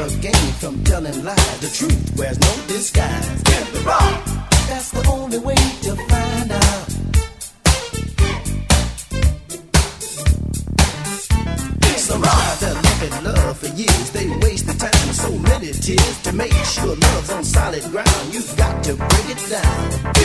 never game from telling lies. The truth wears no disguise. Get the rock. That's the only way to find out. It's a rock that loving love for years. They waste the time with so many tears to make sure love's on solid ground. You've got to break it down.